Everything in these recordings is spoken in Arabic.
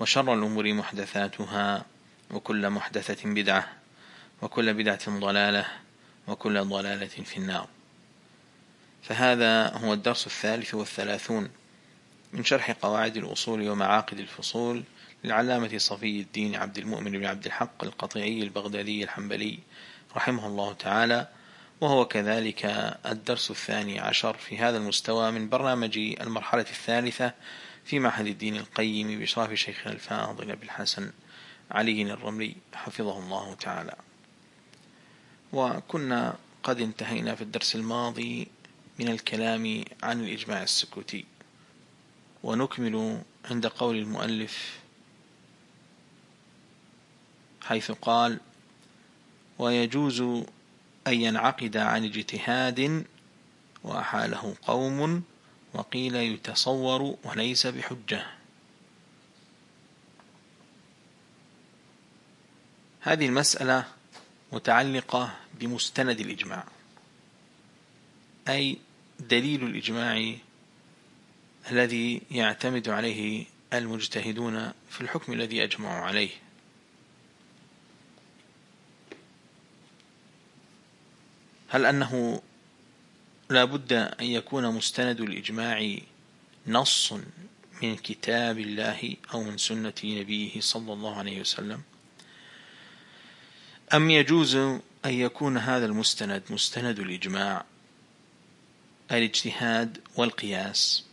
وشر الأمور محدثاتها وكل محدثة بدعة وكل بدعة ضلالة وكل ضلالة في النار. فهذا هو الدرس الثالث والثلاثون من شرح قواعد الأصول ومعاقد الفصول للعلامة صفي الدين عبد المؤمن بن عبد الحق القطيعي البغدادي الحنبلي رحمه الله تعالى وهو كذلك الدرس الثاني عشر في هذا المستوى من برنامج المرحلة الثالثة في معهد الدين القيم بإشراف شيخنا الفاضل أبي الحسن علي الرملي حفظه الله تعالى. وكنا قد انتهينا في الدرس الماضي من الكلام عن الإجماع السكوتي. ونكمل عند قول المؤلف حيث قال ويجوز أن ينعقد عن اجتهاد وأحاله قوم وقيل يتصور وليس بحجة. هذه المسألة متعلقة بمستند الإجماع أي دليل الإجماع الذي يعتمد عليه المجتهدون في الحكم الذي أجمعوا عليه. هل أنه لا بد أن يكون مستند الإجماع نص من كتاب الله أو من سنة نبيه صلى الله عليه وسلم. أم يجوز أن يكون هذا المستند مستند الإجماع الاجتهاد والقياس؟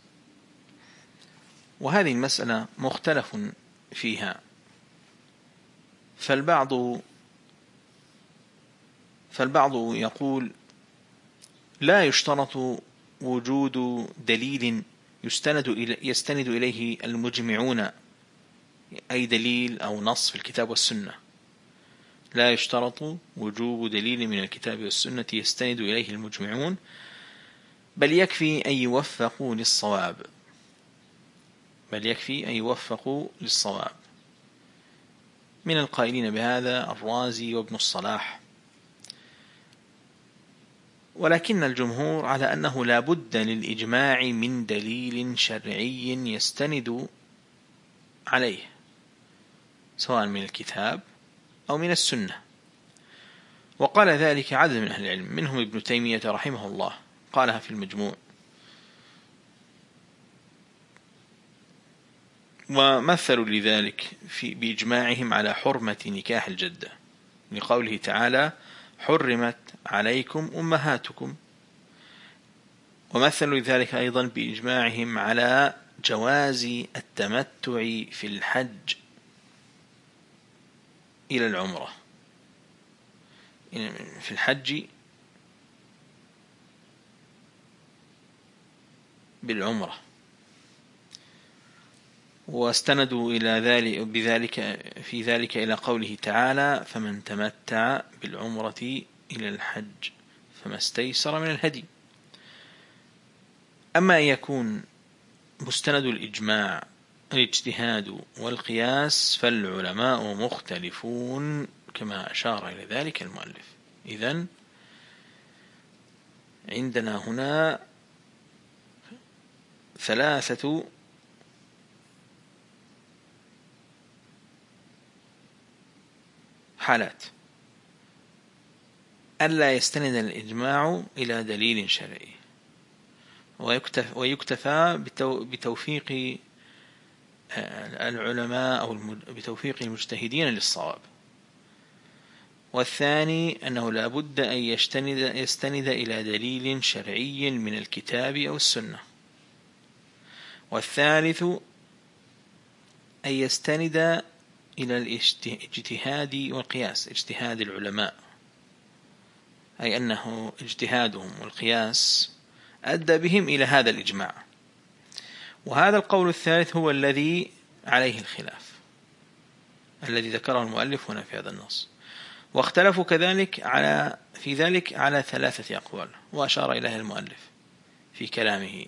وهذه المسألة مختلف فيها. فالبعض فالبعض يقول لا يشترط وجود دليل يستند إلى يستند إليه المجمعون أي دليل أو نص في الكتاب والسنة. لا يشترط وجوب دليل من الكتاب والسنة يستند إليه المجمعون بل يكفي أن يوفقوا للصواب. بل يكفي أن يوفقوا للصواب. من القائلين بهذا الرازي وابن الصلاح ولكن الجمهور على أنه لا بد للإجماع من دليل شرعي يستند عليه سواء من الكتاب أو من السنة. وقال ذلك عدد من أهل العلم منهم ابن تيمية رحمه الله قالها في المجموع. ومثلوا لذلك في بإجماعهم على حرمة نكاح الجدة لقوله تعالى حرمت عليكم أمهاتكم. ومثلوا ذلك أيضا بإجماعهم على جواز التمتع في الحج إلى العمرة. في الحج بالعمرة. واستندوا إلى ذلك بذلك في ذلك إلى قوله تعالى فمن تمتع بالعمرة إلى الحج فما استيسر من الهدي. أما أن يكون مستند الإجماع الاجتهاد والقياس فالعلماء مختلفون كما أشار إلى ذلك المؤلف. إذن عندنا هنا ثلاثة حالات. ألا يستند الإجماع إلى دليل شرعي. ويكتفى بتوفيق آه، العلماء أو بتوفيق المجتهدين للصواب. والثاني أنه لا بد أن يستند, يستند إلى دليل شرعي من الكتاب أو السنة. والثالث أن يستند إلى الاجتهاد والقياس اجتهاد العلماء. أي أنه اجتهادهم والقياس أدى بهم إلى هذا الإجماع. وهذا القول الثالث هو الذي عليه الخلاف الذي ذكره المؤلف هنا في هذا النص. واختلفوا كذلك على في ذلك على ثلاثة أقوال وأشار إليها المؤلف في كلامه.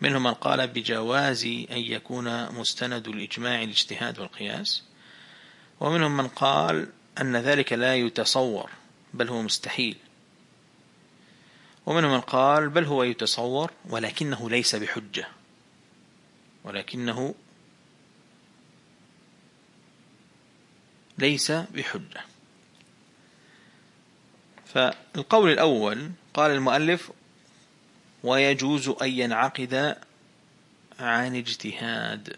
منهم من قال بجواز أن يكون مستند الإجماع الاجتهاد والقياس ومنهم من قال أن ذلك لا يتصور. بل هو مستحيل. ومنهم من قال بل هو يتصور ولكنه ليس بحجة. ولكنه ليس بحجة. فالقول الأول قال المؤلف ويجوز أن ينعقد عن اجتهاد.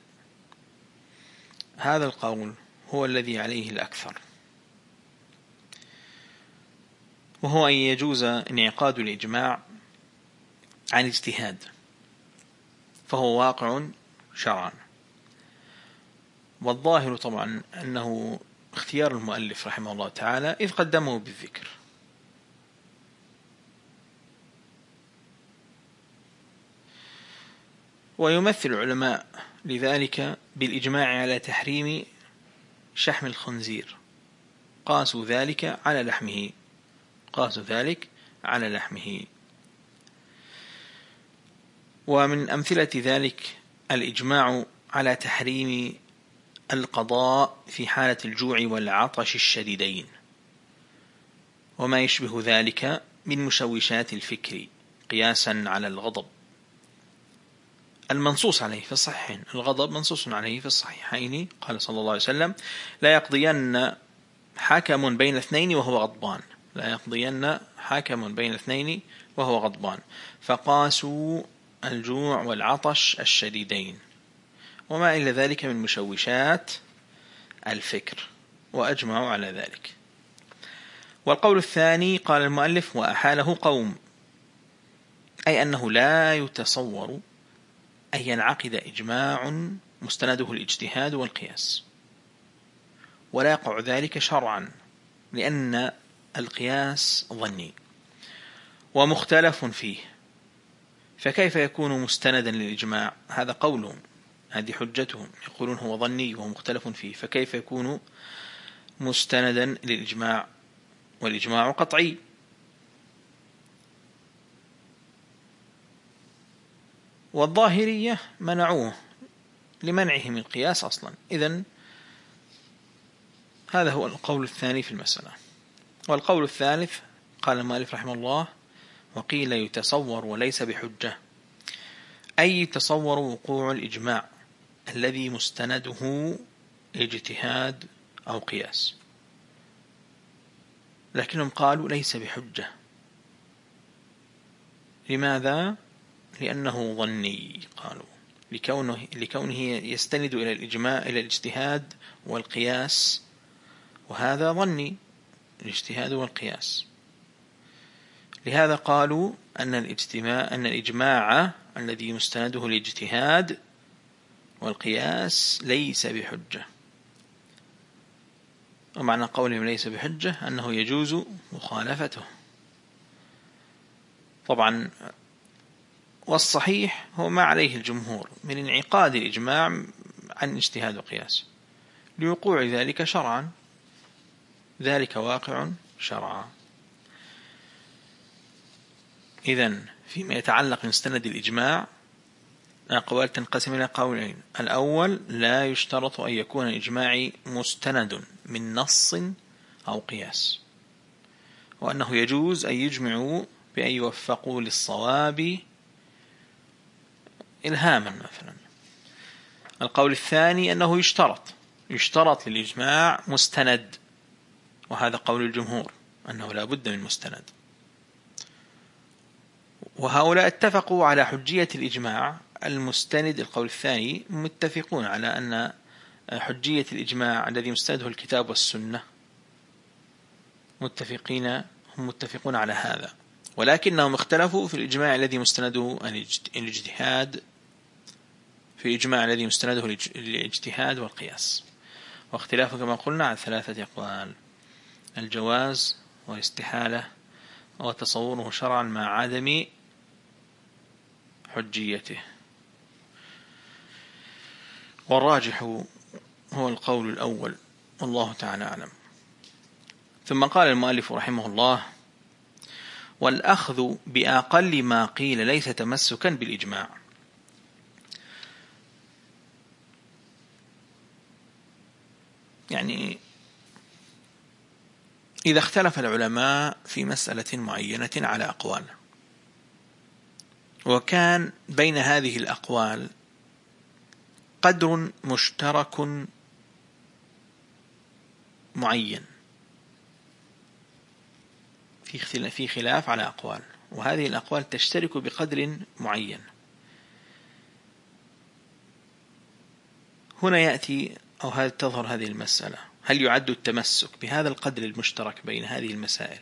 هذا القول هو الذي عليه الأكثر. وهو أن يجوز انعقاد الإجماع عن اجتهاد فهو واقع شرعا. والظاهر طبعا أنه اختيار المؤلف رحمه الله تعالى إذ قدمه بالذكر. ويمثل العلماء لذلك بالإجماع على تحريم شحم الخنزير قاسوا ذلك على لحمه. قاسوا ذلك على لحمه. ومن أمثلة ذلك الإجماع على تحريم القضاء في حالة الجوع والعطش الشديدين. وما يشبه ذلك من مشوشات الفكر قياسا على الغضب. المنصوص عليه في الصحيحين. الغضب منصوص عليه في الصحيحين. قال صلى الله عليه وسلم لا يقضين حكم بين اثنين وهو غضبان. لا يقضين حكم بين اثنين وهو غضبان. فقاسوا الجوع والعطش الشديدين. وما إلى ذلك من مشوشات الفكر وأجمعوا على ذلك. والقول الثاني قال المؤلف وأحاله قوم. أي أنه لا يتصور أن ينعقد إجماع مستنده الاجتهاد والقياس. ولا يقع ذلك شرعا لأن القياس ظني. ومختلف فيه. فكيف يكون مستندا للإجماع؟ هذا قولهم. هذه حجتهم. يقولون هو ظني وهو مختلف فيه. فكيف يكون مستندا للإجماع؟ والإجماع قطعي. والظاهرية منعوه لمنعه من القياس أصلا. إذن هذا هو القول الثاني في المسألة. والقول الثالث قال المؤلف رحمه الله وقيل يتصور وليس بحجة. أي يتصور وقوع الإجماع الذي مستنده اجتهاد أو قياس. لكنهم قالوا ليس بحجة. لماذا؟ لأنه ظني قالوا. لكونه, لكونه يستند إلى الإجماع إلى الاجتهاد والقياس وهذا ظني. الاجتهاد والقياس. لهذا قالوا أن الاجتماع أن الإجماع الذي مستنده الاجتهاد والقياس ليس بحجة. ومعنى قولهم ليس بحجة أنه يجوز مخالفته. طبعا والصحيح هو ما عليه الجمهور من انعقاد الإجماع عن اجتهاد وقياس. لوقوع ذلك شرعا. ذلك واقع شرعا. إذا فيما يتعلق مستند الإجماع الأقوال تنقسم إلى قولين. الأول لا يشترط أن يكون الإجماع مستند من نص أو قياس وأنه يجوز أن يجمعوا بأن يوفقوا للصواب إلهاما مثلا. القول الثاني أنه يشترط يشترط للإجماع مستند وهذا قول الجمهور أنه لا بد من مستند. وهؤلاء اتفقوا على حجية الإجماع المستند القول الثاني متفقون على أن حجية الإجماع الذي مستنده الكتاب والسنة متفقين هم متفقون على هذا. ولكنهم اختلفوا في الإجماع الذي مستنده الاجتهاد في الإجماع الذي مستنده الاجتهاد والقياس. واختلافه كما قلنا على ثلاثة أقوال. الجواز والاستحالة وتصوره شرعا مع عدم حجيته. والراجح هو القول الأول والله تعالى أعلم. ثم قال المؤلف رحمه الله والأخذ بأقل ما قيل ليس تمسكا بالإجماع. يعني إذا اختلف العلماء في مسألة معينة على أقوال. وكان بين هذه الأقوال قدر مشترك معين. في خلاف على أقوال. وهذه الأقوال تشترك بقدر معين. هنا يأتي أو تظهر هذه المسألة. هل يعد التمسك بهذا القدر المشترك بين هذه المسائل؟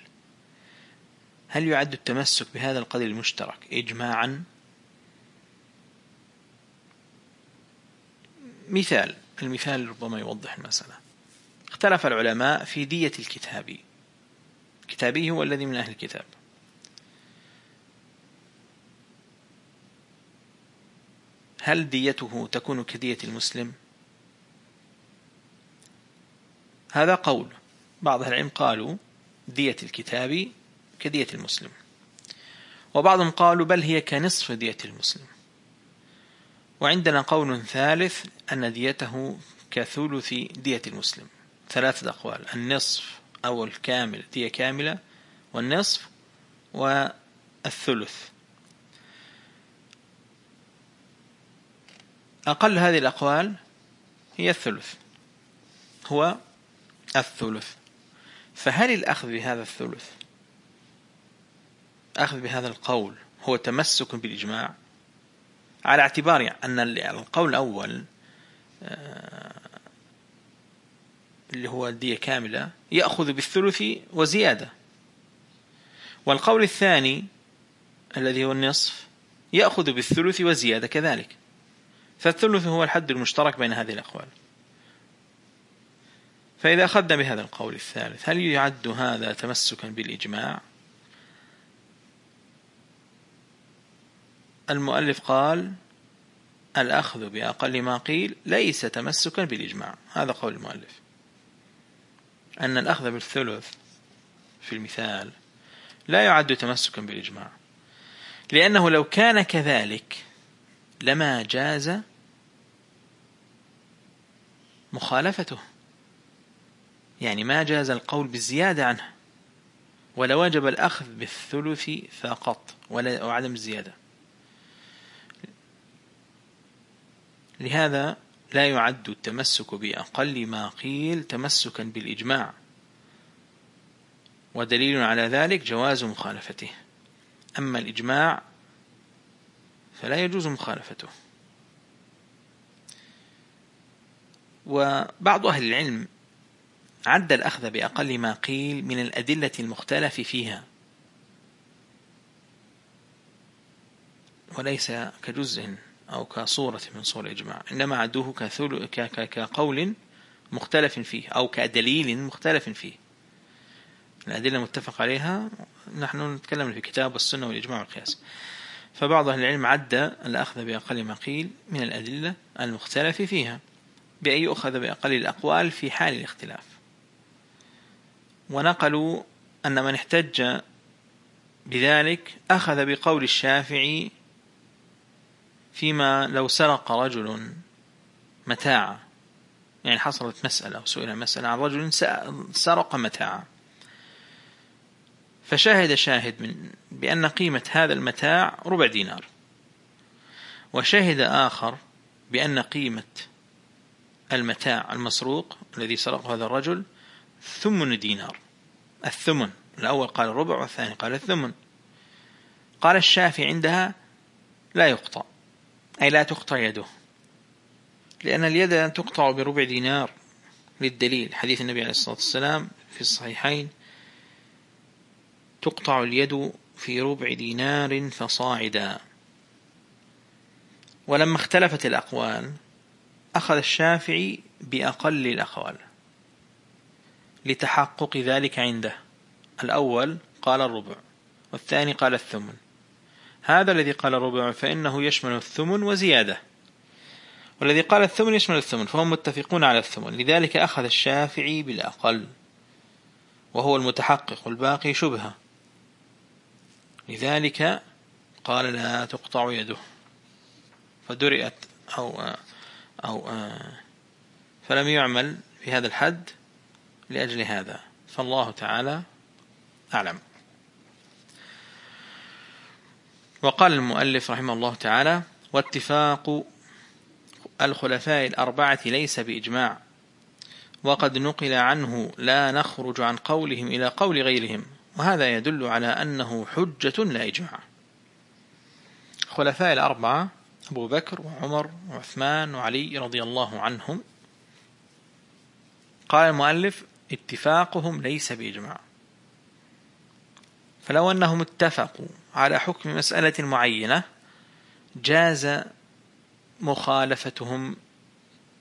هل يعد التمسك بهذا القدر المشترك إجماعا؟ مثال المثال ربما يوضح المسألة. اختلف العلماء في دية الكتابي كتابي هو الذي من أهل الكتاب. هل ديته تكون كدية المسلم؟ هذا قول. بعض العلم قالوا دية الكتاب كدية المسلم. وبعضهم قالوا بل هي كنصف دية المسلم. وعندنا قول ثالث أن ديته كثلث دية المسلم. ثلاثة أقوال. النصف أو الكامل دية كاملة والنصف والثلث. أقل هذه الأقوال هي الثلث. هو الثلث. فهل الأخذ بهذا الثلث أخذ بهذا القول هو تمسك بالإجماع؟ على اعتبار أن القول الأول آه، اللي هو الدية كاملة يأخذ بالثلث وزيادة. والقول الثاني الذي هو النصف يأخذ بالثلث وزيادة كذلك. فالثلث هو الحد المشترك بين هذه الأقوال. فإذا أخذنا بهذا القول الثالث هل يعد هذا تمسكا بالإجماع؟ المؤلف قال الأخذ بأقل ما قيل ليس تمسكا بالإجماع. هذا قول المؤلف. أن الأخذ بالثلث في المثال لا يعد تمسكا بالإجماع. لأنه لو كان كذلك لما جاز مخالفته. يعني ما جاز القول بالزيادة عنه ولا وجب الأخذ بالثلث فقط ولا وعدم الزيادة. لهذا لا يعد التمسك بأقل ما قيل تمسكا بالإجماع. ودليل على ذلك جواز مخالفته. أما الإجماع فلا يجوز مخالفته. وبعض أهل العلم عد الأخذ بأقل ما قيل من الأدلة المختلف فيها. وليس كجزء أو كصورة من صور الإجماع إنما عدوه كقول مختلف فيه أو كدليل مختلف فيه. الأدلة المتفق عليها نحن نتكلم في كتاب والسنة والإجماع والقياس. فبعض أهل العلم عد الأخذ بأقل ما قيل من الأدلة المختلف فيها بأن يؤخذ بأقل الأقوال في حال الاختلاف. ونقلوا أن من احتج بذلك أخذ بقول الشافعي فيما لو سرق رجل متاعا يعني حصلت مسألة وسئل مسألة عن رجل سرق متاعا فشاهد شاهد من بأن قيمة هذا المتاع ربع دينار. وشهد آخر بأن قيمة المتاع المسروق الذي سرقه هذا الرجل ثمن دينار. الثمن. الأول قال الربع والثاني قال الثمن. قال الشافي عندها لا يقطع. أي لا تقطع يده. لأن اليد تقطع بربع دينار. للدليل. حديث النبي عليه الصلاة والسلام في الصحيحين. تقطع اليد في ربع دينار فصاعدا. ولما اختلفت الأقوال أخذ الشافعي بأقل الأقوال. لتحقق ذلك عنده. الأول قال الربع والثاني قال الثمن. هذا الذي قال الربع فإنه يشمل الثمن وزيادة. والذي قال الثمن يشمل الثمن فهم متفقون على الثمن. لذلك أخذ الشافعي بالأقل وهو المتحقق والباقي شبهة. لذلك قال لا تقطع يده. فدرئت أو, أو فلم يعمل في هذا الحد. لأجل هذا. فالله تعالى أعلم. وقال المؤلف رحمه الله تعالى واتفاق الخلفاء الأربعة ليس بإجماع وقد نقل عنه لا نخرج عن قولهم إلى قول غيرهم وهذا يدل على أنه حجة لا إجماع. خلفاء الأربعة أبو بكر وعمر وعثمان وعلي رضي الله عنهم. قال المؤلف اتفاقهم ليس بإجماع. فلو أنهم اتفقوا على حكم مسألة معينة جاز مخالفتهم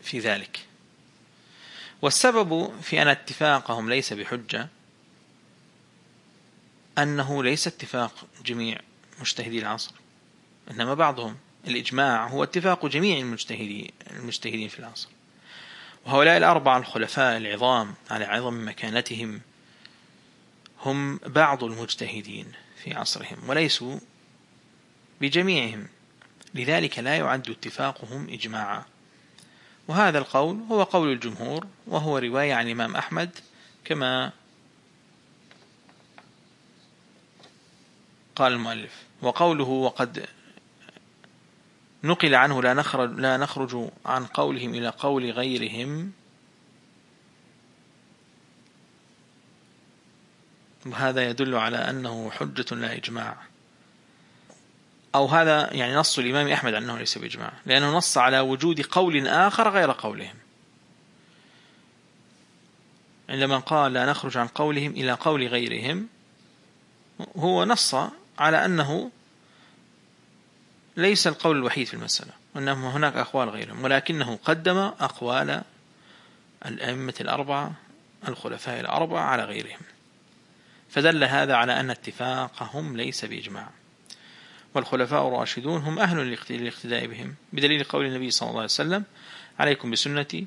في ذلك. والسبب في أن اتفاقهم ليس بحجة أنه ليس اتفاق جميع مجتهدي العصر إنما بعضهم. الإجماع هو اتفاق جميع المجتهدين في العصر. وهؤلاء الأربعة الخلفاء العظام على عظم مكانتهم هم بعض المجتهدين في عصرهم وليسوا بجميعهم. لذلك لا يعد اتفاقهم إجماعا. وهذا القول هو قول الجمهور وهو رواية عن الإمام أحمد كما قال المؤلف. وقوله وقد نقل عنه لا نخرج, لا نخرج عن قولهم إلى قول غيرهم. وهذا يدل على أنه حجة لا إجماع. أو هذا يعني نص الإمام أحمد أنه ليس بإجماع لأنه نص على وجود قول آخر غير قولهم. عندما قال لا نخرج عن قولهم إلى قول غيرهم هو نص على أنه ليس القول الوحيد في المسألة وأنه هناك أقوال غيرهم ولكنه قدم أقوال الأئمة الأربعة الخلفاء الأربعة على غيرهم. فدل هذا على أن اتفاقهم ليس بإجماع. والخلفاء الراشدون هم أهل للاقتداء بهم بدليل قول النبي صلى الله عليه وسلم عليكم بسنتي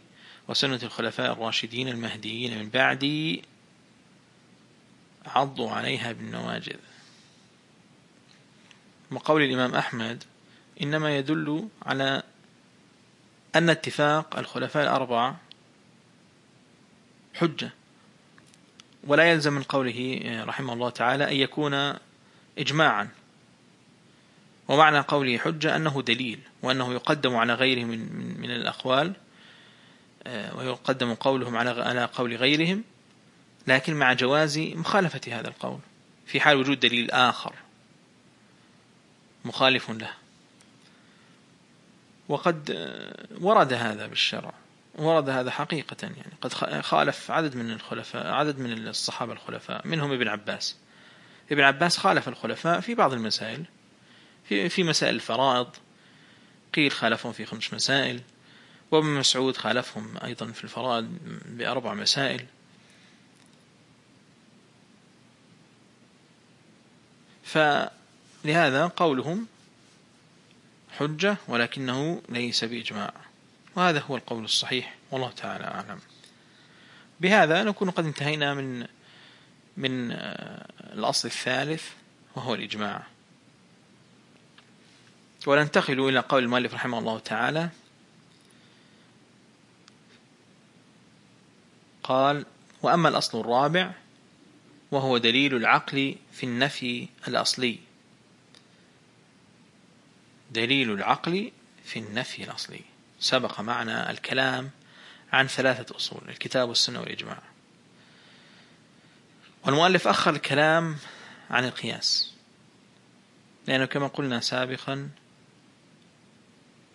وسنة الخلفاء الراشدين المهديين من بعدي عضوا عليها بالنواجذ. وقول الإمام أحمد إنما يدل على أن اتفاق الخلفاء الأربعة حجة. ولا يلزم من قوله رحمه الله تعالى أن يكون إجماعا. ومعنى قوله حجة أنه دليل وأنه يقدم على غيره من, من, من الأقوال آه، ويقدم قولهم على على قول غيرهم لكن مع جواز مخالفة هذا القول. في حال وجود دليل آخر مخالف له. وقد ورد هذا بالشرع ورد هذا حقيقة يعني. قد خالف عدد من الخلفاء عدد من الصحابة الخلفاء منهم ابن عباس. ابن عباس خالف الخلفاء في بعض المسائل في في مسائل الفرائض قيل خالفهم في خمس مسائل وابن مسعود خالفهم أيضا في الفرائض بأربع مسائل. فلهذا قولهم حجة ولكنه ليس بإجماع. وهذا هو القول الصحيح والله تعالى أعلم. بهذا نكون قد انتهينا من من آه، الأصل الثالث وهو الإجماع. وننتقل إلى قول المؤلف رحمه الله تعالى. قال وأما الأصل الرابع وهو دليل العقل في النفي الأصلي. دليل العقل في النفي الأصلي. سبق معنا الكلام عن ثلاثة أصول الكتاب والسنة والإجماع. والمؤلف أخر الكلام عن القياس لأنه كما قلنا سابقا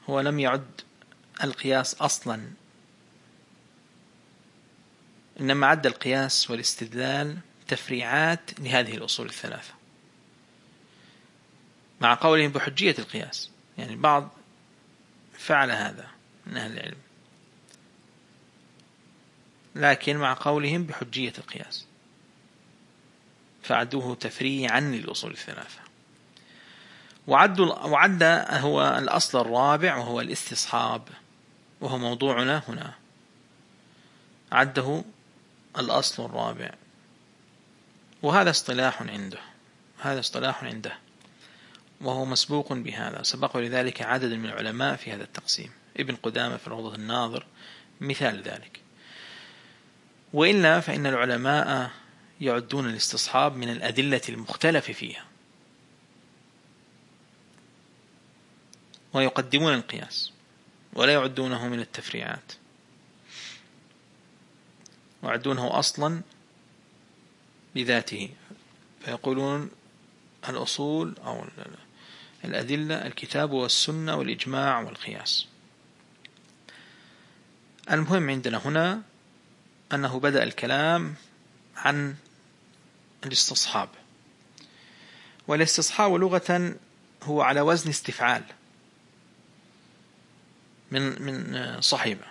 هو لم يعد القياس أصلا إنما عد القياس والاستدلال تفريعات لهذه الأصول الثلاثة. مع قولهم بحجية القياس. يعني البعض فعل هذا من أهل العلم. لكن مع قولهم بحجية القياس. فعدوه تفريعا للأصول الثلاثة. وعد وعد هو الأصل الرابع وهو الاستصحاب. وهو موضوعنا هنا. عده الأصل الرابع. وهذا اصطلاح عنده. هذا اصطلاح عنده. وهو مسبوق بهذا. سبق لذلك عدد من العلماء في هذا التقسيم. ابن قدامة في روضة الناظر مثال ذلك. وإلا فإن العلماء يعدون الاستصحاب من الأدلة المختلف فيها. ويقدمون القياس. ولا يعدونه من التفريعات. ويعدونه أصلا بذاته فيقولون الأصول أو الأدلة الكتاب والسنة والإجماع والقياس. المهم عندنا هنا أنه بدأ الكلام عن الاستصحاب. والاستصحاب لغة هو على وزن استفعال من من صحيبة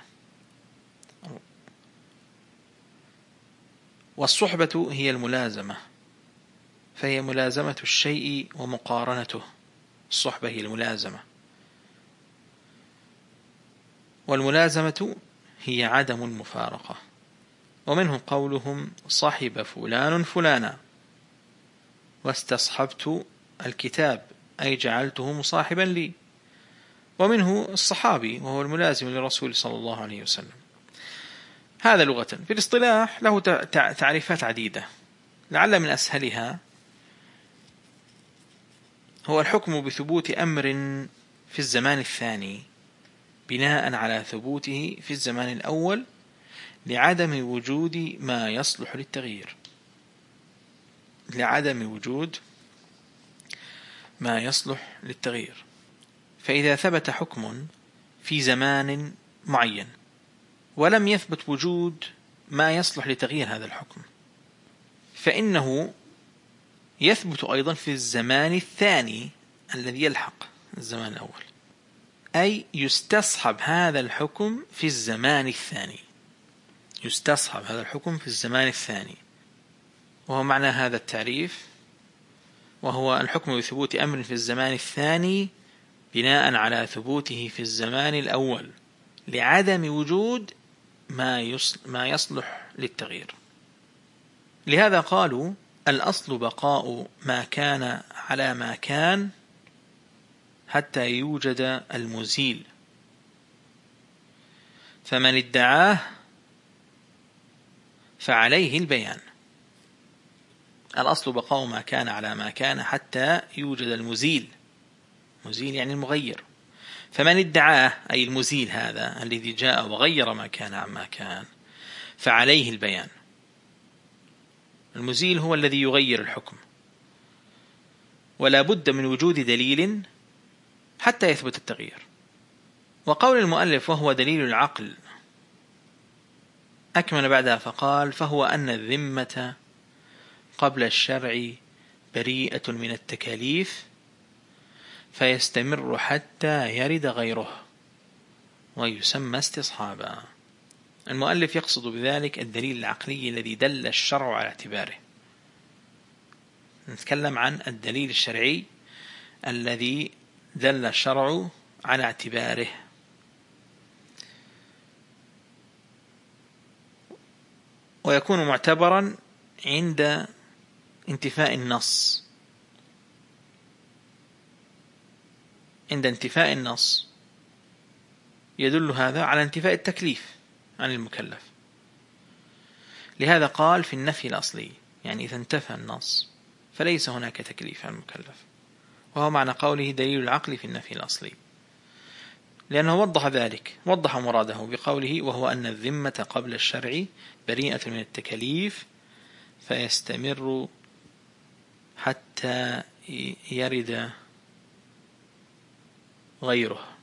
والصحبة هي الملازمة فهي ملازمة الشيء ومقارنته. الصحبة هي الملازمة. والملازمة هي عدم المفارقة. ومنه قولهم صحب فلان فلانا. واستصحبت الكتاب أي جعلته مصاحبا لي. ومنه الصحابي وهو الملازم للرسول صلى الله عليه وسلم. هذا لغة. في الاصطلاح له تعريفات عديدة. لعل من أسهلها هو الحكم بثبوت أمر في الزمان الثاني بناء على ثبوته في الزمان الأول لعدم وجود ما يصلح للتغيير. لعدم وجود ما يصلح للتغيير. فإذا ثبت حكم في زمان معين ولم يثبت وجود ما يصلح لتغيير هذا الحكم فإنه يثبت أيضا في الزمان الثاني الذي يلحق الزمان الأول. أي يستصحب هذا الحكم في الزمان الثاني. يستصحب هذا الحكم في الزمان الثاني. وهو معنى هذا التعريف وهو الحكم بثبوت أمر في الزمان الثاني بناء على ثبوته في الزمان الأول لعدم وجود ما يصلح للتغيير. لهذا قالوا الأصل بقاء ما كان على ما كان حتى يوجد المزيل. فمن ادعاه فعليه البيان. الأصل بقاء ما كان على ما كان حتى يوجد المزيل. مزيل يعني المغير. فمن ادعاه أي المزيل هذا الذي جاء وغير ما كان عما كان فعليه البيان. المزيل هو الذي يغير الحكم. ولا بد من وجود دليل حتى يثبت التغيير. وقول المؤلف وهو دليل العقل أكمل بعدها فقال فهو أن الذمة قبل الشرع بريئة من التكاليف فيستمر حتى يرد غيره ويسمى استصحابا. المؤلف يقصد بذلك الدليل العقلي الذي دل الشرع على اعتباره. نتكلم عن الدليل الشرعي الذي دل الشرع على اعتباره. ويكون معتبرا عند انتفاء النص. عند انتفاء النص. يدل هذا على انتفاء التكليف. عن المكلف. لهذا قال في النفي الأصلي يعني إذا انتفى النص فليس هناك تكليف عن المكلف. وهو معنى قوله دليل العقل في النفي الأصلي. لأنه وضح ذلك وضح مراده بقوله وهو أن الذمة قبل الشرع بريئة من التكاليف فيستمر حتى يرد غيره.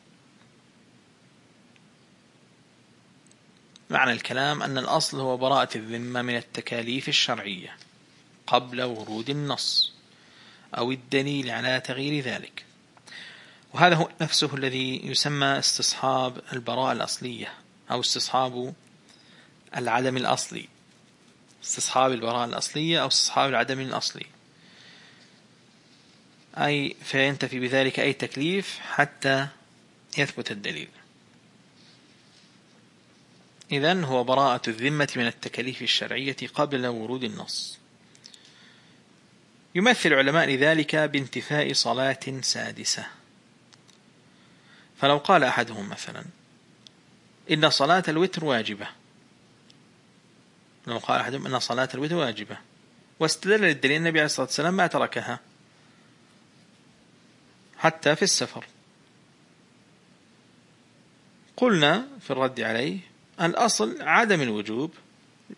معنى الكلام أن الأصل هو براءة الذمة من التكاليف الشرعية قبل ورود النص أو الدليل على تغيير ذلك. وهذا هو نفسه الذي يسمى استصحاب البراءة الأصلية أو استصحاب العدم الأصلي. استصحاب البراءة الأصلية أو استصحاب العدم الأصلي. أي فينتفي بذلك أي تكليف حتى يثبت الدليل. إذن هو براءة الذمة من التكاليف الشرعية قبل ورود النص. يمثل علماء لذلك بانتفاء صلاة سادسة. فلو قال أحدهم مثلا إن صلاة الوتر واجبة. لو قال أحدهم أن صلاة الوتر واجبة. واستدل للدليل النبي عليه الصلاة والسلام ما تركها. حتى في السفر. قلنا في الرد عليه الأصل عدم الوجوب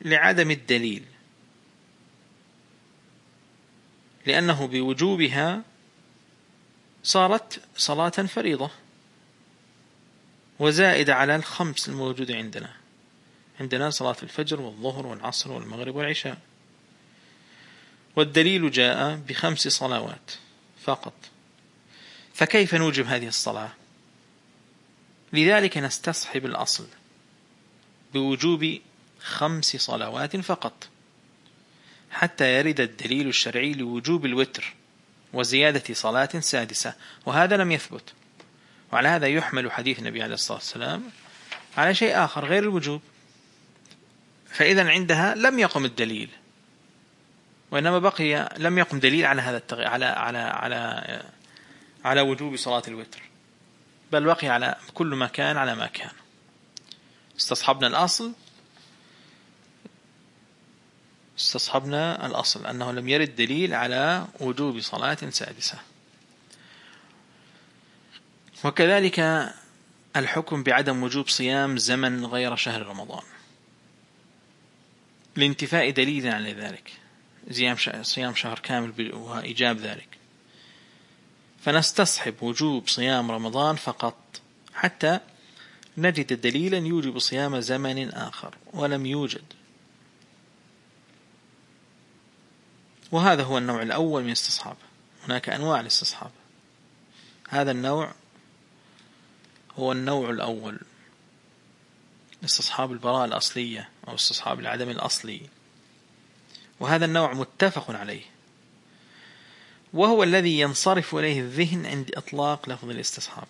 لعدم الدليل. لأنه بوجوبها صارت صلاة فريضة وزائدة على الخمس الموجودة عندنا. عندنا صلاة الفجر والظهر والعصر والمغرب والعشاء. والدليل جاء بخمس صلوات فقط. فكيف نوجب هذه الصلاة؟ لذلك نستصحب الأصل. بوجوب خمس صلوات فقط حتى يرد الدليل الشرعي لوجوب الوتر وزيادة صلاة سادسة وهذا لم يثبت. وعلى هذا يحمل حديث النبي عليه الصلاة والسلام على شيء آخر غير الوجوب. فإذا عندها لم يقم الدليل وإنما بقي لم يقم دليل على هذا التغ... على على على على وجوب صلاة الوتر بل بقي على كل ما كان على ما كان. استصحبنا الأصل. استصحبنا الأصل أنه لم يرد دليل على وجوب صلاة سادسة. وكذلك الحكم بعدم وجوب صيام زمن غير شهر رمضان. لانتفاء دليل على ذلك صيام شهر كامل وإيجاب ذلك. فنستصحب وجوب صيام رمضان فقط حتى نجد دليلا يوجب صيام زمن آخر ولم يوجد. وهذا هو النوع الأول من استصحاب. هناك أنواع الاستصحاب. هذا النوع هو النوع الأول. استصحاب البراءة الأصلية أو استصحاب العدم الأصلي. وهذا النوع متفق عليه. وهو الذي ينصرف إليه الذهن عند إطلاق لفظ الاستصحاب.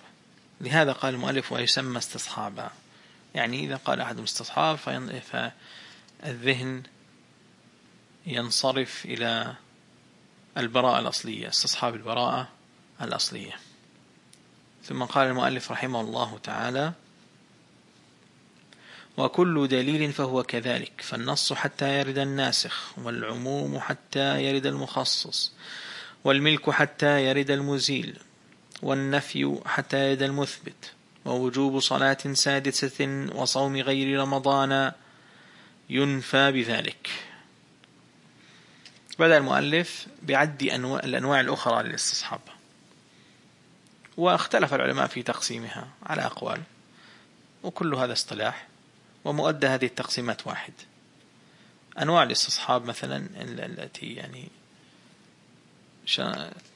لهذا قال المؤلف ويسمى استصحابا. يعني إذا قال أحد استصحاب فالذهن ينصرف إلى البراءة الأصلية استصحاب البراءة الأصلية. ثم قال المؤلف رحمه الله تعالى وكل دليل فهو كذلك فالنص حتى يرد الناسخ والعموم حتى يرد المخصص والملك حتى يرد المزيل والنفي حتى يرد المثبت ووجوب صلاة سادسة وصوم غير رمضان ينفى بذلك. بدأ المؤلف بعد أنواع الأنواع الأخرى للاستصحاب. واختلف العلماء في تقسيمها على أقوال وكل هذا اصطلاح ومؤدى هذه التقسيمات واحد. أنواع الاستصحاب مثلا التي يعني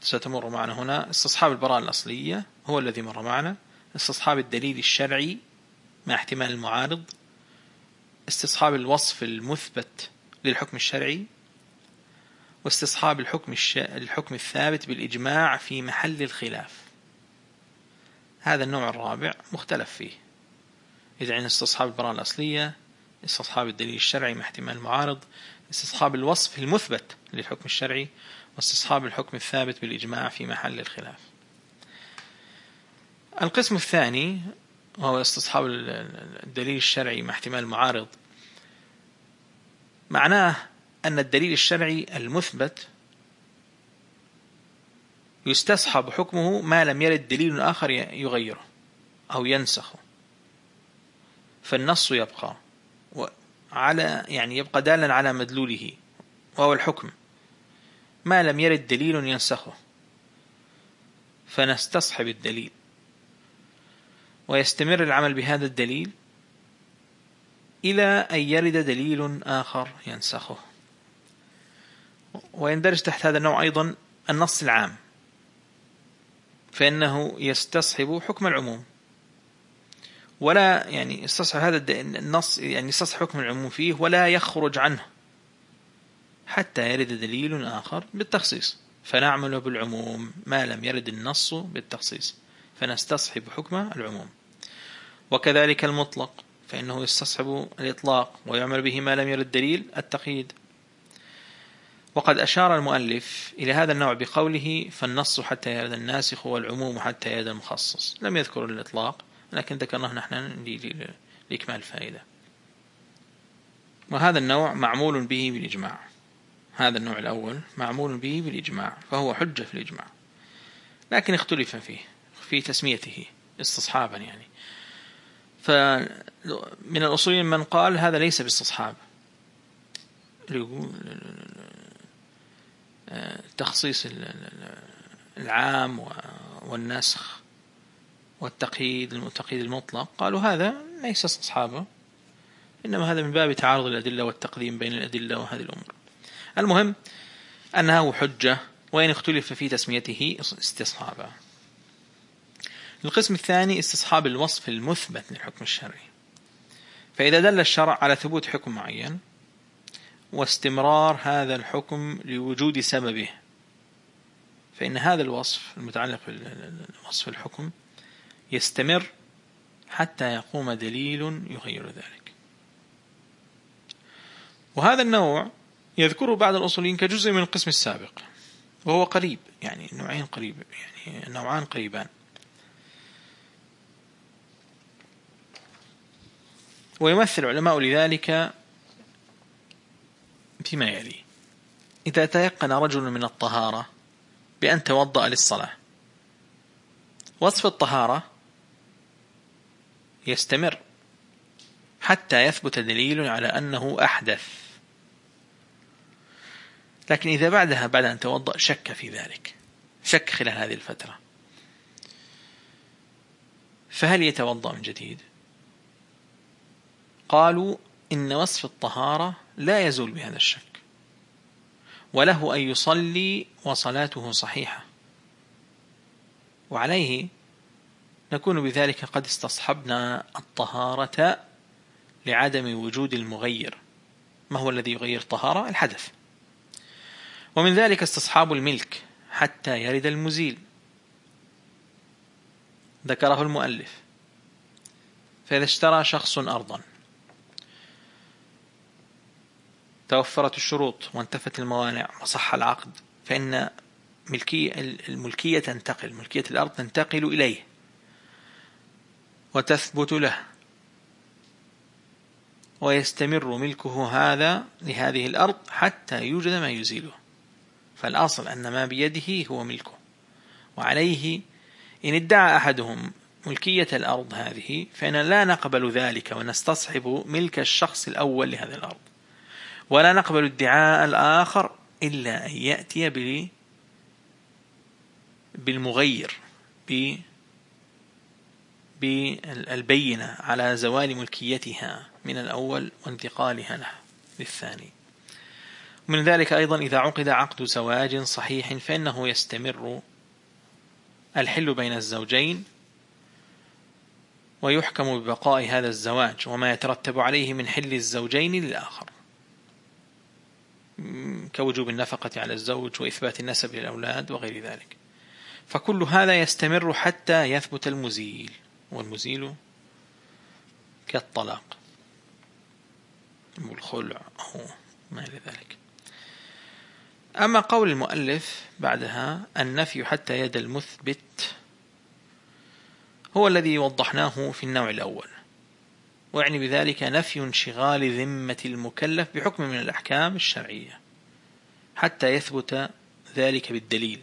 ستمر معنا هنا. استصحاب البراءة الأصلية هو الذي مر معنا. استصحاب الدليل الشرعي مع احتمال المعارض. استصحاب الوصف المثبت للحكم الشرعي. واستصحاب الحكم, الحكم الثابت بالإجماع في محل الخلاف. هذا النوع الرابع مختلف فيه. إذا عن استصحاب البراءة الأصلية استصحاب الدليل الشرعي مع احتمال المعارض استصحاب الوصف المثبت للحكم الشرعي واستصحاب الحكم الثابت بالإجماع في محل الخلاف. القسم الثاني وهو استصحاب الدليل الشرعي مع احتمال المعارض معناه أن الدليل الشرعي المثبت يستصحب حكمه ما لم يرد دليل آخر يغيره أو ينسخه. فالنص يبقى على يعني يبقى دالا على مدلوله وهو الحكم. ما لم يرد دليل ينسخه. فنستصحب الدليل. ويستمر العمل بهذا الدليل إلى أن يرد دليل آخر ينسخه. ويندرج تحت هذا النوع أيضا النص العام. فإنه يستصحب حكم العموم. ولا يعني يستصحب هذا النص يعني يستصحب حكم العموم فيه ولا يخرج عنه. حتى يرد دليل آخر بالتخصيص. فنعمل بالعموم ما لم يرد النص بالتخصيص. فنستصحب حكم العموم. وكذلك المطلق فإنه يستصحب الإطلاق ويعمل به ما لم يرد دليل التقييد. وقد أشار المؤلف إلى هذا النوع بقوله فالنص حتى يرد الناسخ والعموم حتى يرد المخصص لم يذكر الإطلاق لكن ذكرناه نحن لإكمال الفائدة وهذا النوع معمول به بالإجماع. هذا النوع الأول معمول به بالإجماع فهو حجة في الإجماع. لكن اختلف فيه في تسميته استصحابا يعني. فمن الأصولين من قال هذا ليس باستصحاب. تخصيص العام والنسخ والتقييد التقييد المطلق قالوا هذا ليس استصحابه. إنما هذا من باب تعارض الأدلة والتقديم بين الأدلة وهذه الأمور. المهم أنها حجة وإن اختلف في تسميته استصحابا. القسم الثاني استصحاب الوصف المثبت للحكم الشرعي. فإذا دل الشرع على ثبوت حكم معين واستمرار هذا الحكم لوجود سببه فإن هذا الوصف المتعلق بوصف الحكم يستمر حتى يقوم دليل يغير ذلك. وهذا النوع يذكره بعض الأصولين كجزء من القسم السابق وهو قريب يعني نوعين قريب يعني نوعان قريبان. ويمثل علماء لذلك فيما يلي. إذا تيقن رجل من الطهارة بأن توضأ للصلاة وصف الطهارة يستمر حتى يثبت دليل على أنه أحدث. لكن إذا بعدها بعد أن توضأ شك في ذلك. شك خلال هذه الفترة. فهل يتوضأ من جديد؟ قالوا إن وصف الطهارة لا يزول بهذا الشك. وله أن يصلي وصلاته صحيحة. وعليه نكون بذلك قد استصحبنا الطهارة لعدم وجود المغير. ما هو الذي يغير الطهارة الحدث. ومن ذلك استصحاب الملك حتى يرد المزيل. ذكره المؤلف. فإذا اشترى شخص أرضا توفرت الشروط وانتفت الموانع وصح العقد فإن ملكية الملكية تنتقل ملكية الأرض تنتقل إليه وتثبت له. ويستمر ملكه هذا لهذه الأرض حتى يوجد ما يزيله. فالأصل أن ما بيده هو ملكه. وعليه إن ادعى أحدهم ملكية الأرض هذه فإن لا نقبل ذلك ونستصحب ملك الشخص الأول لهذه الأرض. ولا نقبل ادعاء الآخر إلا أن يأتي بالمغير بالبينة على زوال ملكيتها من الأول وانتقالها له للثاني. من ذلك أيضا إذا عقد عقد زواج صحيح فإنه يستمر الحل بين الزوجين ويحكم ببقاء هذا الزواج وما يترتب عليه من حل الزوجين للآخر. كوجوب النفقة على الزوج وإثبات النسب للأولاد وغير ذلك. فكل هذا يستمر حتى يثبت المزيل والمزيل كالطلاق والخلع أو ما إلى ذلك. أما قول المؤلف بعدها النفي حتى يد المثبت هو الذي وضحناه في النوع الأول ويعني بذلك نفي انشغال ذمة المكلف بحكم من الأحكام الشرعية حتى يثبت ذلك بالدليل.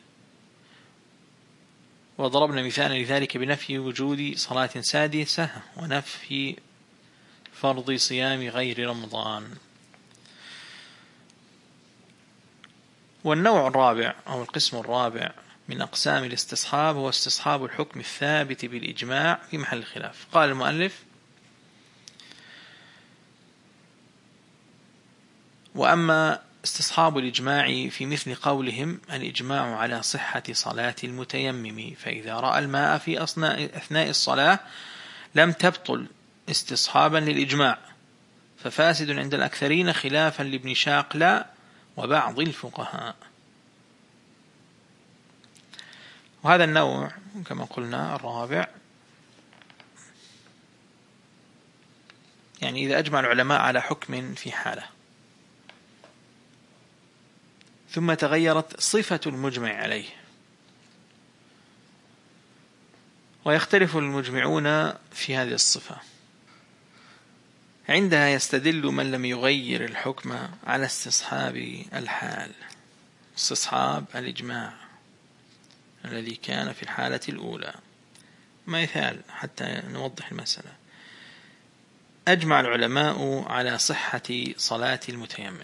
وضربنا مثالا لذلك بنفي وجود صلاة سادسة ونفي فرض صيام غير رمضان. والنوع الرابع أو القسم الرابع من أقسام الاستصحاب هو استصحاب الحكم الثابت بالإجماع في محل الخلاف. قال المؤلف وأما استصحاب الإجماع في مثل قولهم الإجماع على صحة صلاة المتيمم فإذا رأى الماء في أثناء الصلاة لم تبطل استصحابا للإجماع ففاسد عند الأكثرين خلافا لابن شاقلا وبعض الفقهاء. وهذا النوع كما قلنا الرابع. يعني إذا أجمع العلماء على حكم في حالة. ثم تغيرت صفة المجمع عليه. ويختلف المجمعون في هذه الصفة. عندها يستدل من لم يغير الحكم على استصحاب الحال. استصحاب الإجماع الذي كان في الحالة الأولى. مثال حتى نوضح المسألة. أجمع العلماء على صحة صلاة المتيمم.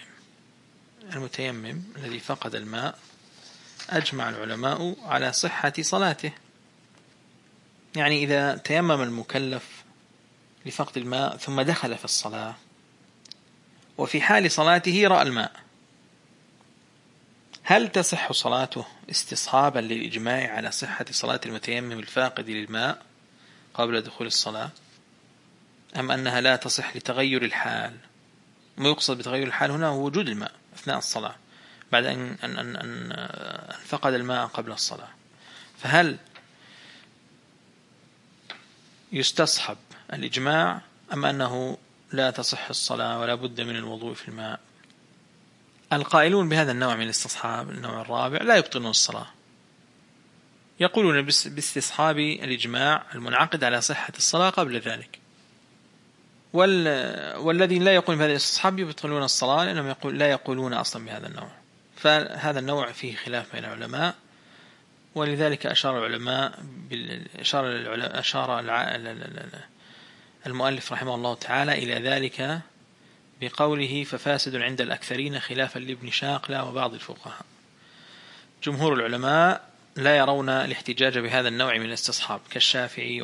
المتيمم الذي فقد الماء أجمع العلماء على صحة صلاته. يعني إذا تيمم المكلف لفقد الماء ثم دخل في الصلاة. وفي حال صلاته رأى الماء. هل تصح صلاته استصحابا للإجماع على صحة صلاة المتيمم الفاقد للماء قبل دخول الصلاة؟ أم أنها لا تصح لتغير الحال؟ ما يقصد بتغير الحال هنا هو وجود الماء أثناء الصلاة بعد أن, أن, أن, أن فقد الماء قبل الصلاة. فهل يستصحب الإجماع أم أنه لا تصح الصلاة ولا بد من الوضوء في الماء؟ القائلون بهذا النوع من الاستصحاب النوع الرابع لا يبطلون الصلاة. يقولون باستصحاب الإجماع المنعقد على صحة الصلاة قبل ذلك. وال والذين لا يقولون بهذا الاستصحاب يبطلون الصلاة لأنهم يقول لا يقولون أصلا بهذا النوع. فهذا النوع فيه خلاف بين العلماء ولذلك أشار العلماء أشار أشار المؤلف رحمه الله تعالى إلى ذلك بقوله ففاسد عند الأكثرين خلافا لابن شاقلة وبعض الفقهاء. جمهور العلماء لا يرون الاحتجاج بهذا النوع من الاستصحاب كالشافعي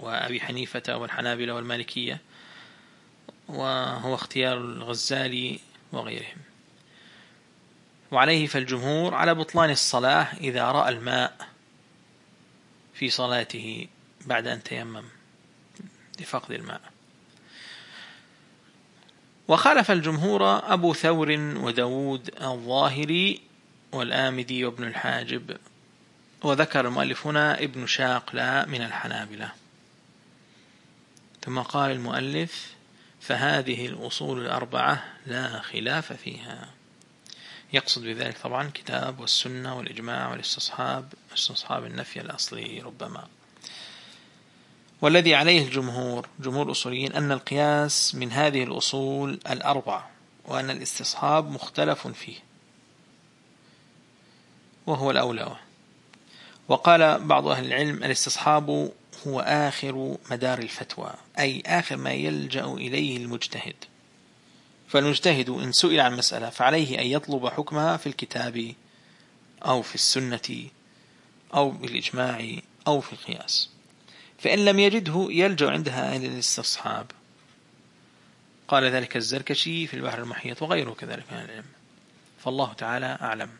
وأبي حنيفة والحنابلة والمالكية وهو اختيار الغزالي وغيرهم. وعليه فالجمهور على بطلان الصلاة إذا رأى الماء في صلاته بعد أن تيمم. لفقد الماء. وخالف الجمهور أبو ثور وداود الظاهري والآمدي وابن الحاجب وذكر المؤلف هنا ابن شاقلة من الحنابلة. ثم قال المؤلف فهذه الأصول الأربعة لا خلاف فيها. يقصد بذلك طبعا كتاب والسنة والإجماع والاستصحاب استصحاب النفي الأصلي ربما. والذي عليه الجمهور جمهور الأصوليين أن القياس من هذه الأصول الأربعة وأن الاستصحاب مختلف فيه. وهو الأولى. وقال بعض أهل العلم الاستصحاب هو آخر مدار الفتوى أي آخر ما يلجأ إليه المجتهد. فالمجتهد إن سئل عن مسألة فعليه أن يطلب حكمها في الكتاب أو في السنة أو بالإجماع أو في القياس. فإن لم يجده يلجأ عندها إلى الاستصحاب. قال ذلك الزركشي في البحر المحيط وغيره كذلك من العلم. فالله تعالى أعلم.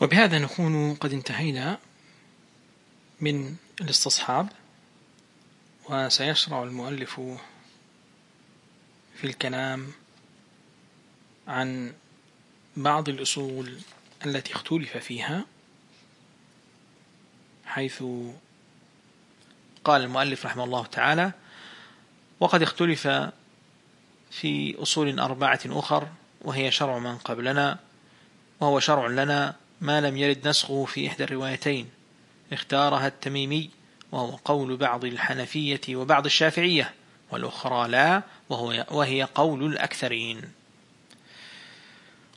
وبهذا نكون قد انتهينا من الاستصحاب وسيشرع المؤلف في الكلام عن بعض الأصول التي اختلف فيها. حيث قال المؤلف رحمه الله تعالى وقد اختلف في أصول أربعة أخر وهي شرع من قبلنا وهو شرع لنا ما لم يرد نسخه في إحدى الروايتين اختارها التميمي وهو قول بعض الحنفية وبعض الشافعية والأخرى لا وهو وهي قول الأكثرين.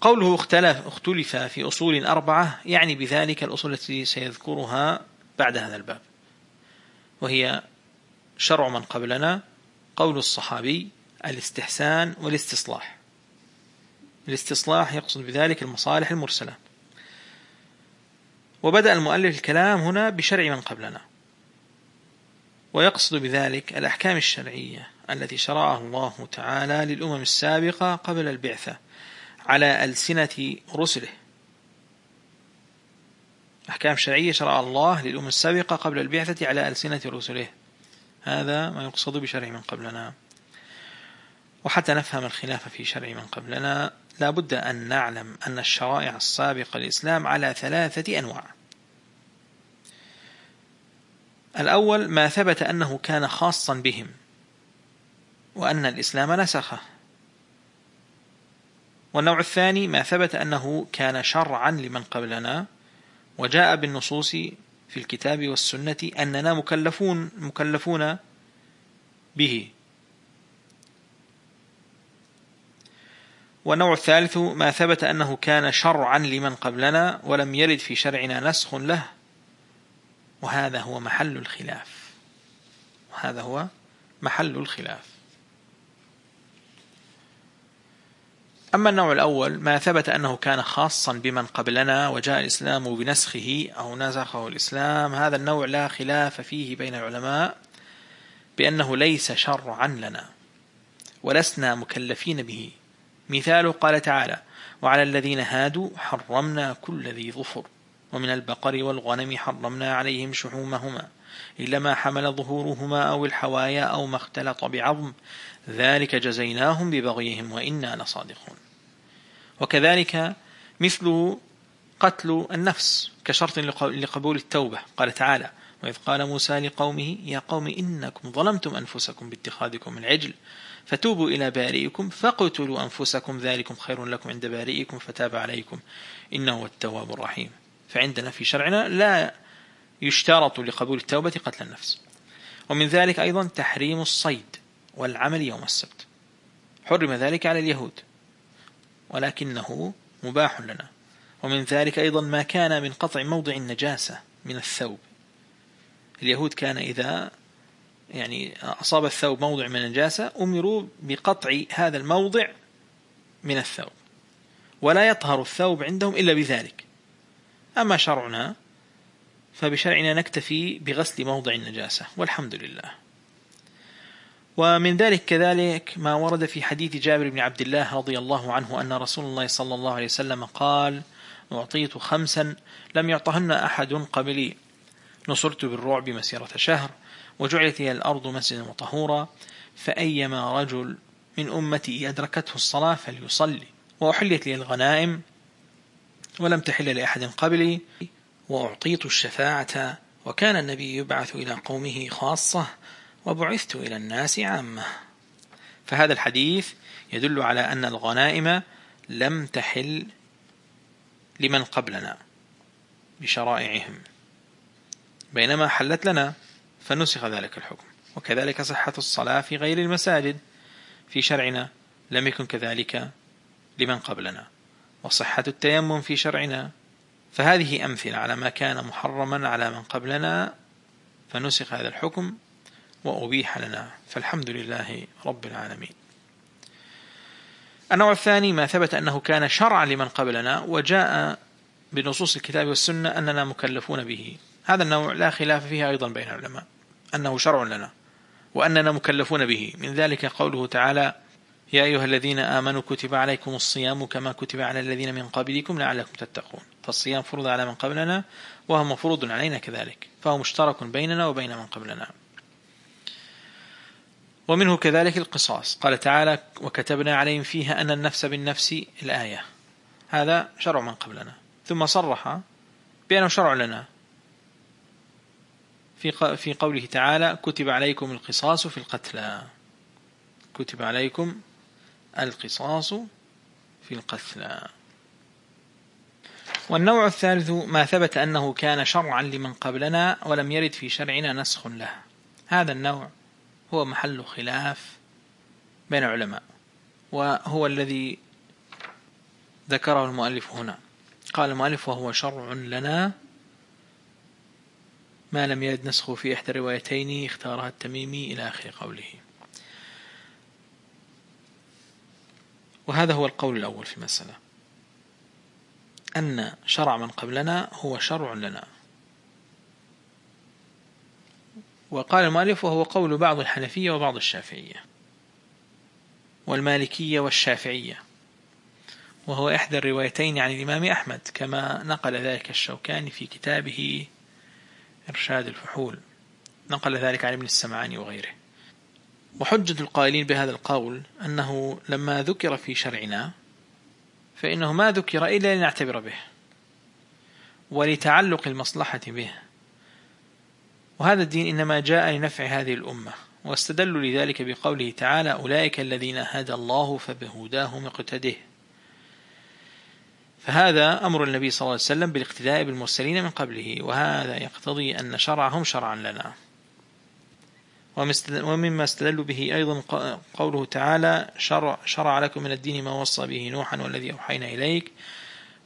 قوله اختلف, اختلف في أصول أربعة يعني بذلك الأصول التي سيذكرها بعد هذا الباب. وهي شرع من قبلنا قول الصحابي الاستحسان والاستصلاح. الاستصلاح يقصد بذلك المصالح المرسلة. وبدأ المؤلف الكلام هنا بشرع من قبلنا. ويقصد بذلك الأحكام الشرعية التي شرعها الله تعالى للأمم السابقة قبل البعثة على ألسنة رسله. أحكام شرعية شرع الله للأمم السابقة قبل البعثة على ألسنة رسله. هذا ما يقصد بشرع من قبلنا. وحتى نفهم الخلاف في شرع من قبلنا لا بد أن نعلم أن الشرائع السابقة للإسلام على ثلاثة أنواع. الأول ما ثبت أنه كان خاصا بهم وأن الإسلام نسخه. والنوع الثاني ما ثبت أنه كان شرعا لمن قبلنا وجاء بالنصوص في الكتاب والسنة أننا مكلفون مكلفون به. والنوع الثالث ما ثبت أنه كان شرعا لمن قبلنا ولم يرد في شرعنا نسخ له. وهذا هو محل الخلاف. وهذا هو محل الخلاف. أما النوع الأول ما ثبت أنه كان خاصا بمن قبلنا وجاء الإسلام بنسخه أو نسخه الإسلام. هذا النوع لا خلاف فيه بين العلماء بأنه ليس شرعا لنا ولسنا مكلفين به. مثال قال تعالى وعلى الذين هادوا حرمنا كل ذي ظفر ومن البقر والغنم حرمنا عليهم شحومهما إلا ما حمل ظهورهما أو الحوايا أو ما اختلط بعظم ذلك جزيناهم ببغيهم وإنا لصادقون. وكذلك مثل قتل النفس كشرط لقبول التوبة. قال تعالى وإذ قال موسى لقومه يا قوم إنكم ظلمتم أنفسكم باتخاذكم العجل فتوبوا إلى بارئكم فاقتلوا أنفسكم ذلكم خير لكم عند بارئكم فتاب عليكم إنه هو التواب الرحيم. فعندنا في شرعنا لا يشترط لقبول التوبة قتل النفس. ومن ذلك أيضا تحريم الصيد. والعمل يوم السبت. حرم ذلك على اليهود. ولكنه مباح لنا. ومن ذلك أيضا ما كان من قطع موضع النجاسة من الثوب. اليهود كان إذا يعني أصاب الثوب موضع من النجاسة أمروا بقطع هذا الموضع من الثوب. ولا يطهر الثوب عندهم إلا بذلك. أما شرعنا فبشرعنا نكتفي بغسل موضع النجاسة. والحمد لله. ومن ذلك كذلك ما ورد في حديث جابر بن عبد الله رضي الله عنه أن رسول الله صلى الله عليه وسلم قال أعطيت خمسا لم يعطهن أحد قبلي. نصرت بالرعب مسيرة شهر وجعلت لي الأرض مسجدا وطهورا فأيما رجل من أمتي أدركته الصلاة فليصلي. وأحلت لي الغنائم ولم تحل لأحد قبلي. وأعطيت الشفاعة وكان النبي يبعث إلى قومه خاصة وبعثت إلى الناس عامة. فهذا الحديث يدل على أن الغنائم لم تحل لمن قبلنا بشرائعهم. بينما حلت لنا فنسخ ذلك الحكم. وكذلك صحة الصلاة في غير المساجد في شرعنا لم يكن كذلك لمن قبلنا. وصحة التيمم في شرعنا. فهذه أمثلة على ما كان محرما على من قبلنا فنسخ هذا الحكم وأبيح لنا. فالحمد لله رب العالمين. النوع الثاني ما ثبت أنه كان شرعا لمن قبلنا وجاء بنصوص الكتاب والسنة أننا مكلفون به. هذا النوع لا خلاف فيه أيضا بين العلماء أنه شرع لنا وأننا مكلفون به. من ذلك قوله تعالى يا أيها الذين آمنوا كتب عليكم الصيام كما كتب على الذين من قبلكم لعلكم تتقون. فالصيام فرض على من قبلنا وهو مفروض علينا كذلك فهو مشترك بيننا وبين من قبلنا. ومنه كذلك القصاص. قال تعالى وكتبنا عليهم فيها أن النفس بالنفس الآية. هذا شرع من قبلنا. ثم صرح بأنه شرع لنا. في في قوله تعالى كتب عليكم القصاص في القتلى. كتب عليكم القصاص في القتلى. والنوع الثالث ما ثبت أنه كان شرعا لمن قبلنا ولم يرد في شرعنا نسخ له. هذا النوع هو محل خلاف بين العلماء وهو الذي ذكره المؤلف هنا. قال المؤلف وهو شرع لنا ما لم يرد نسخه في إحدى الروايتين اختارها التميمي إلى آخر قوله. وهذا هو القول الأول في المسألة أن شرع من قبلنا هو شرع لنا. وقال المؤلف وهو قول بعض الحنفية وبعض الشافعية والمالكية والشافعية وهو إحدى الروايتين عن الإمام أحمد كما نقل ذلك الشوكاني في كتابه إرشاد الفحول نقل ذلك عن ابن السمعاني وغيره. وحجة القائلين بهذا القول أنه لما ذكر في شرعنا فإنه ما ذكر إلا لنعتبر به ولتعلق المصلحة به. وهذا الدين إنما جاء لنفع هذه الأمة واستدلوا لذلك بقوله تعالى أولئك الذين هدى الله فبهداه مقتده. فهذا أمر النبي صلى الله عليه وسلم بالاقتداء بالمرسلين من قبله وهذا يقتضي أن شرعهم شرعا لنا. ومما استدلوا به أيضا قوله تعالى شرع, شرع لكم من الدين ما وصى به نوحا والذي أوحينا إليك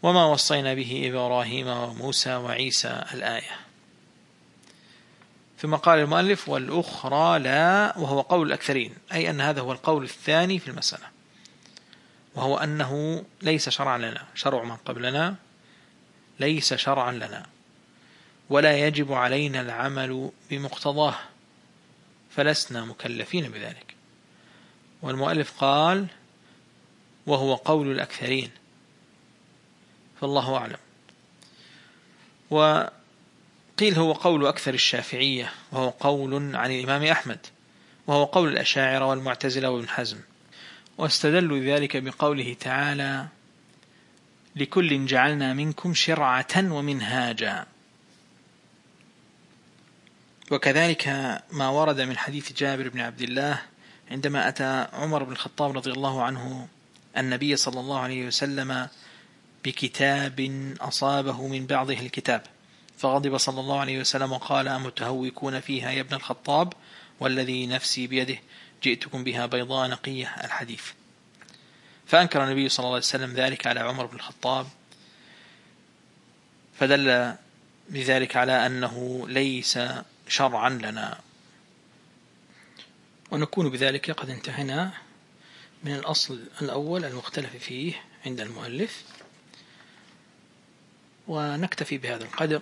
وما وصينا به إبراهيم وموسى وعيسى الآية. ثم قال المؤلف والأخرى لا وهو قول الأكثرين أي أن هذا هو القول الثاني في المسألة وهو أنه ليس شرعا لنا شرع من قبلنا ليس شرعا لنا ولا يجب علينا العمل بمقتضاه فلسنا مكلفين بذلك. والمؤلف قال وهو قول الأكثرين فالله أعلم. وقيل هو قول أكثر الشافعية وهو قول عن الإمام أحمد وهو قول الأشاعرة والمعتزلة وابن حزم. واستدلوا ذلك بقوله تعالى لكل جعلنا منكم شرعة ومنهاجا. وكذلك ما ورد من حديث جابر بن عبد الله عندما أتى عمر بن الخطاب رضي الله عنه النبي صلى الله عليه وسلم بكتاب أصابه من بعضه الكتاب. فغضب صلى الله عليه وسلم وقال أمتهوكون فيها يا ابن الخطاب والذي نفسي بيده جئتكم بها بيضاء نقية الحديث. فأنكر النبي صلى الله عليه وسلم ذلك على عمر بن الخطاب فدل بذلك على أنه ليس شرعا لنا. ونكون بذلك قد انتهينا من الأصل الأول المختلف فيه عند المؤلف ونكتفي بهذا القدر.